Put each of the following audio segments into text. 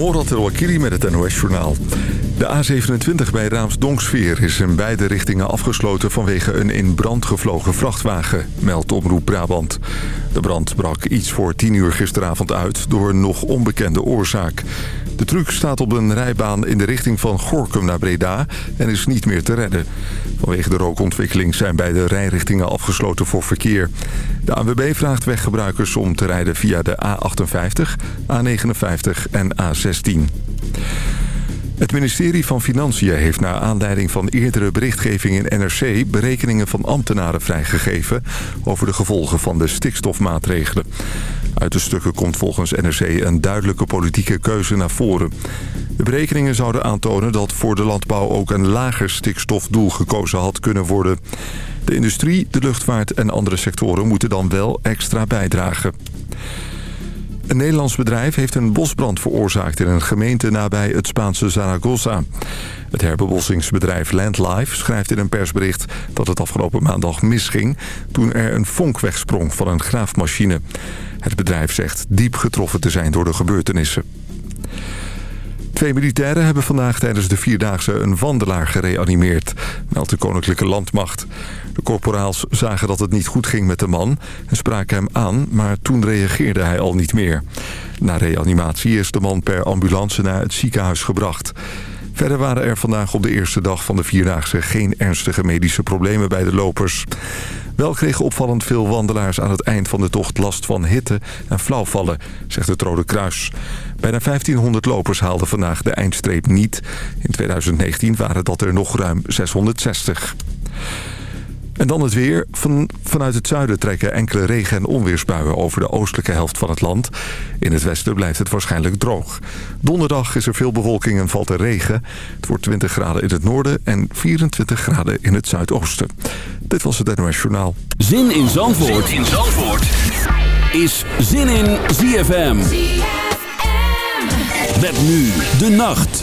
Morat El-Wakili met het NOS-journaal. De A27 bij Raamsdonksveer is in beide richtingen afgesloten... vanwege een in brand gevlogen vrachtwagen, meldt Omroep Brabant. De brand brak iets voor 10 uur gisteravond uit door een nog onbekende oorzaak. De truck staat op een rijbaan in de richting van Gorkum naar Breda... en is niet meer te redden. Vanwege de rookontwikkeling zijn beide rijrichtingen afgesloten voor verkeer. De ANWB vraagt weggebruikers om te rijden via de A58, A59 en A16. Het ministerie van Financiën heeft naar aanleiding van eerdere berichtgeving in NRC... berekeningen van ambtenaren vrijgegeven over de gevolgen van de stikstofmaatregelen. Uit de stukken komt volgens NRC een duidelijke politieke keuze naar voren. De berekeningen zouden aantonen dat voor de landbouw ook een lager stikstofdoel gekozen had kunnen worden. De industrie, de luchtvaart en andere sectoren moeten dan wel extra bijdragen. Een Nederlands bedrijf heeft een bosbrand veroorzaakt in een gemeente nabij het Spaanse Zaragoza. Het herbebossingsbedrijf Landlife schrijft in een persbericht dat het afgelopen maandag misging toen er een vonk wegsprong van een graafmachine. Het bedrijf zegt diep getroffen te zijn door de gebeurtenissen. Twee militairen hebben vandaag tijdens de Vierdaagse een wandelaar gereanimeerd, meldt de Koninklijke Landmacht. De corporaals zagen dat het niet goed ging met de man en spraken hem aan, maar toen reageerde hij al niet meer. Na reanimatie is de man per ambulance naar het ziekenhuis gebracht. Verder waren er vandaag op de eerste dag van de Vierdaagse geen ernstige medische problemen bij de lopers. Wel kregen opvallend veel wandelaars aan het eind van de tocht last van hitte en flauwvallen, zegt het Rode Kruis. Bijna 1500 lopers haalden vandaag de eindstreep niet. In 2019 waren dat er nog ruim 660. En dan het weer. Van, vanuit het zuiden trekken enkele regen- en onweersbuien over de oostelijke helft van het land. In het westen blijft het waarschijnlijk droog. Donderdag is er veel bewolking en valt er regen. Het wordt 20 graden in het noorden en 24 graden in het zuidoosten. Dit was het NOS Journaal. Zin in Zandvoort, zin in Zandvoort. is Zin in ZFM. Met nu de nacht.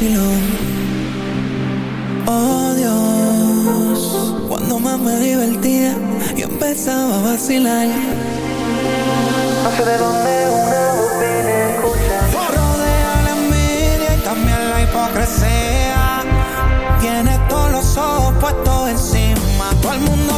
Estaba en un vacilón me divertía y empezaba a vacilar. No sé de dónde una voz viene escucha. Rodea la envidia y también la hipocresía. Tiene todos los ojos puestos encima. Todo el mundo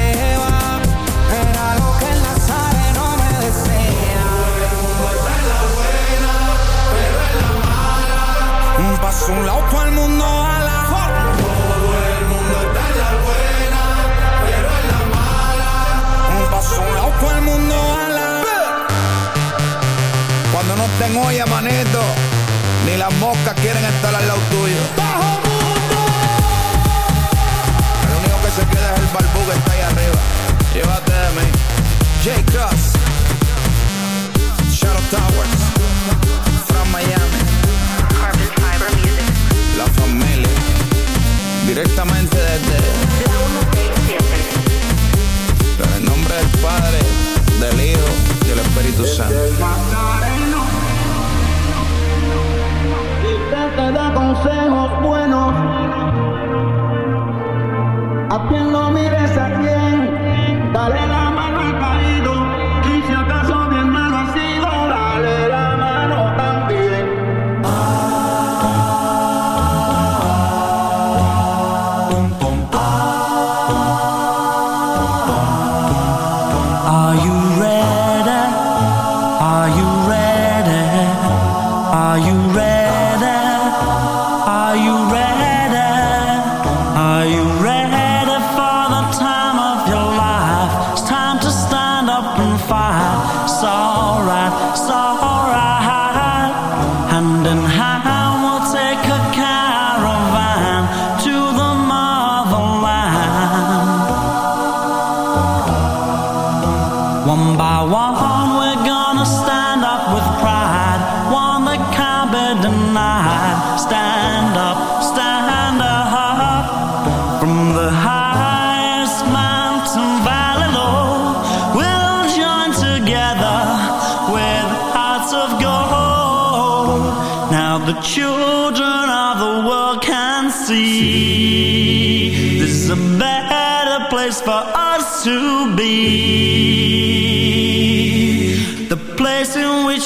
Un lado al mundo a la Todo el mundo está en la buena, pero en la mala. Un lado para el mundo a la Cuando no estén olla, manito, ni las moscas quieren estar al lado tuyo. ¡Bajo mundo! El único que se queda es el barbú que está ahí arriba. Llévate de mí. J. Cross. Shadow Towers. Padre, del Hijo y del Espíritu Santo. y Usted te da consejos buenos, a quien lo mires a quien, dale la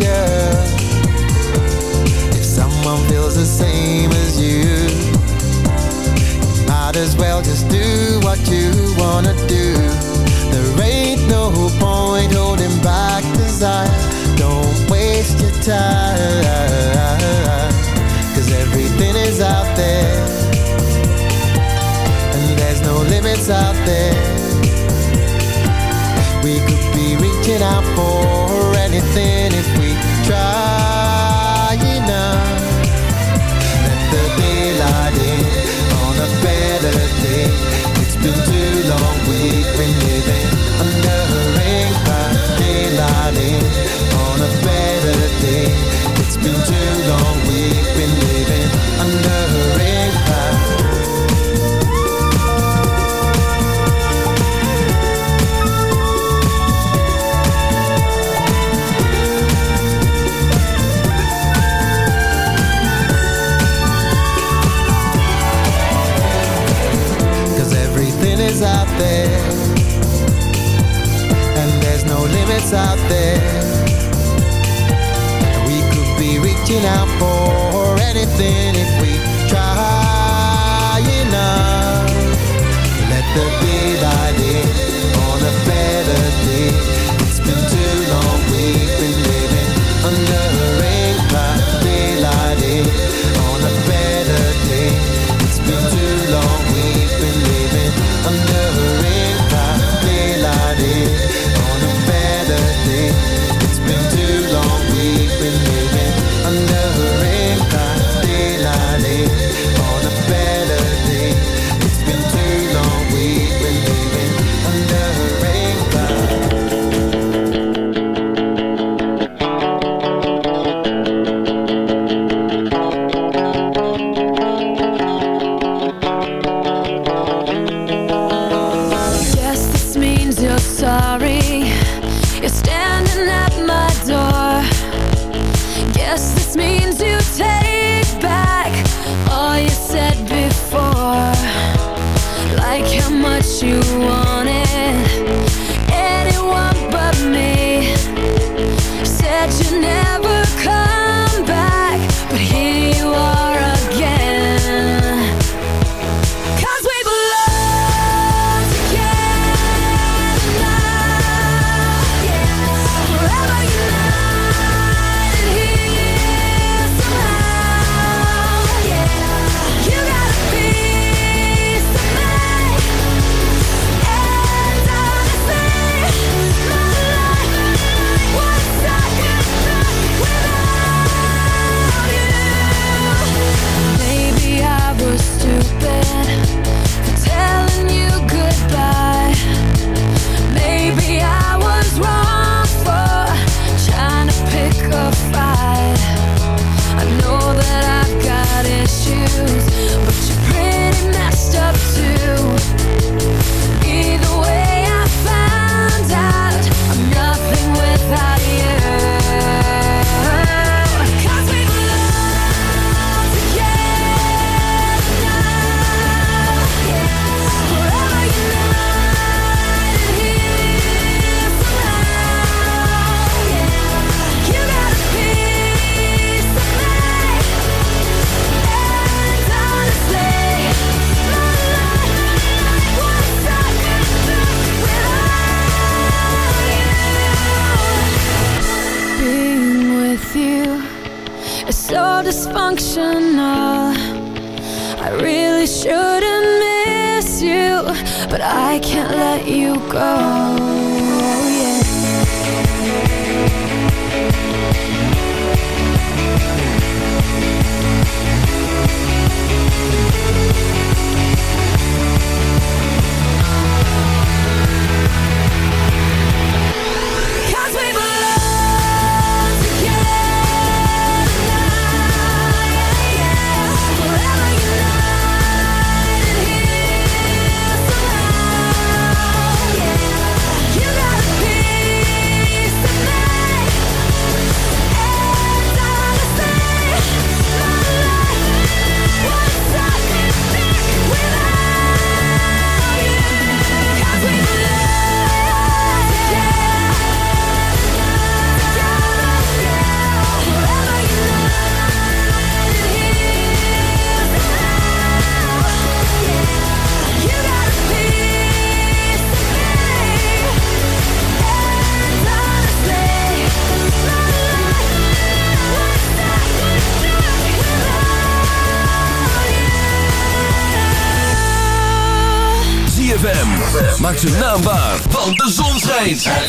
yeah. If someone feels the same as you might as well just do what you wanna do. There ain't no point holding back desire. Don't waste your everything is out there. And there's no limits out there. We could be reaching out for been living it's out there. We could be reaching out for anything if we try enough. Let there be light on a better day.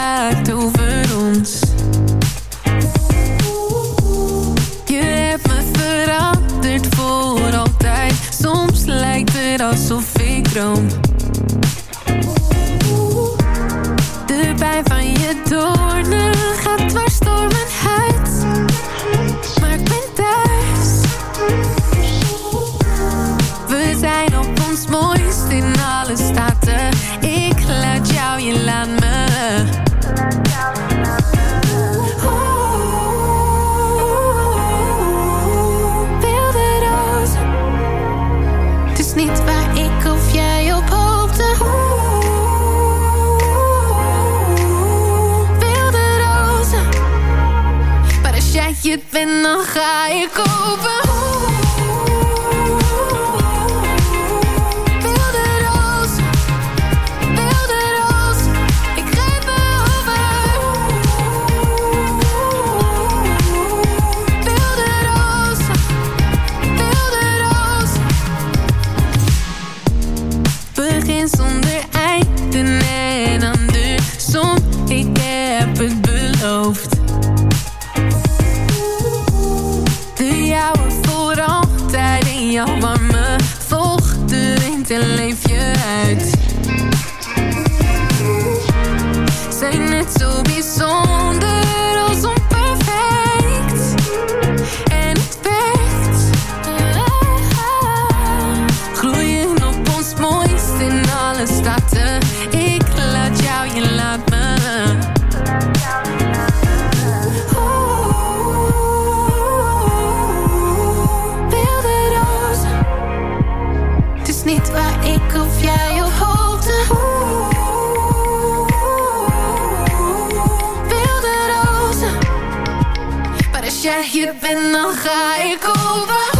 waakt over ons. Je hebt me veranderd voor altijd. Soms lijkt het alsof ik droom. ticket bent, dan ga ik open. son je bent, dan ga ik over.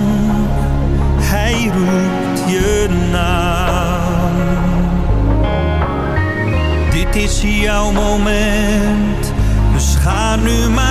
is jouw moment. Dus ga nu maar.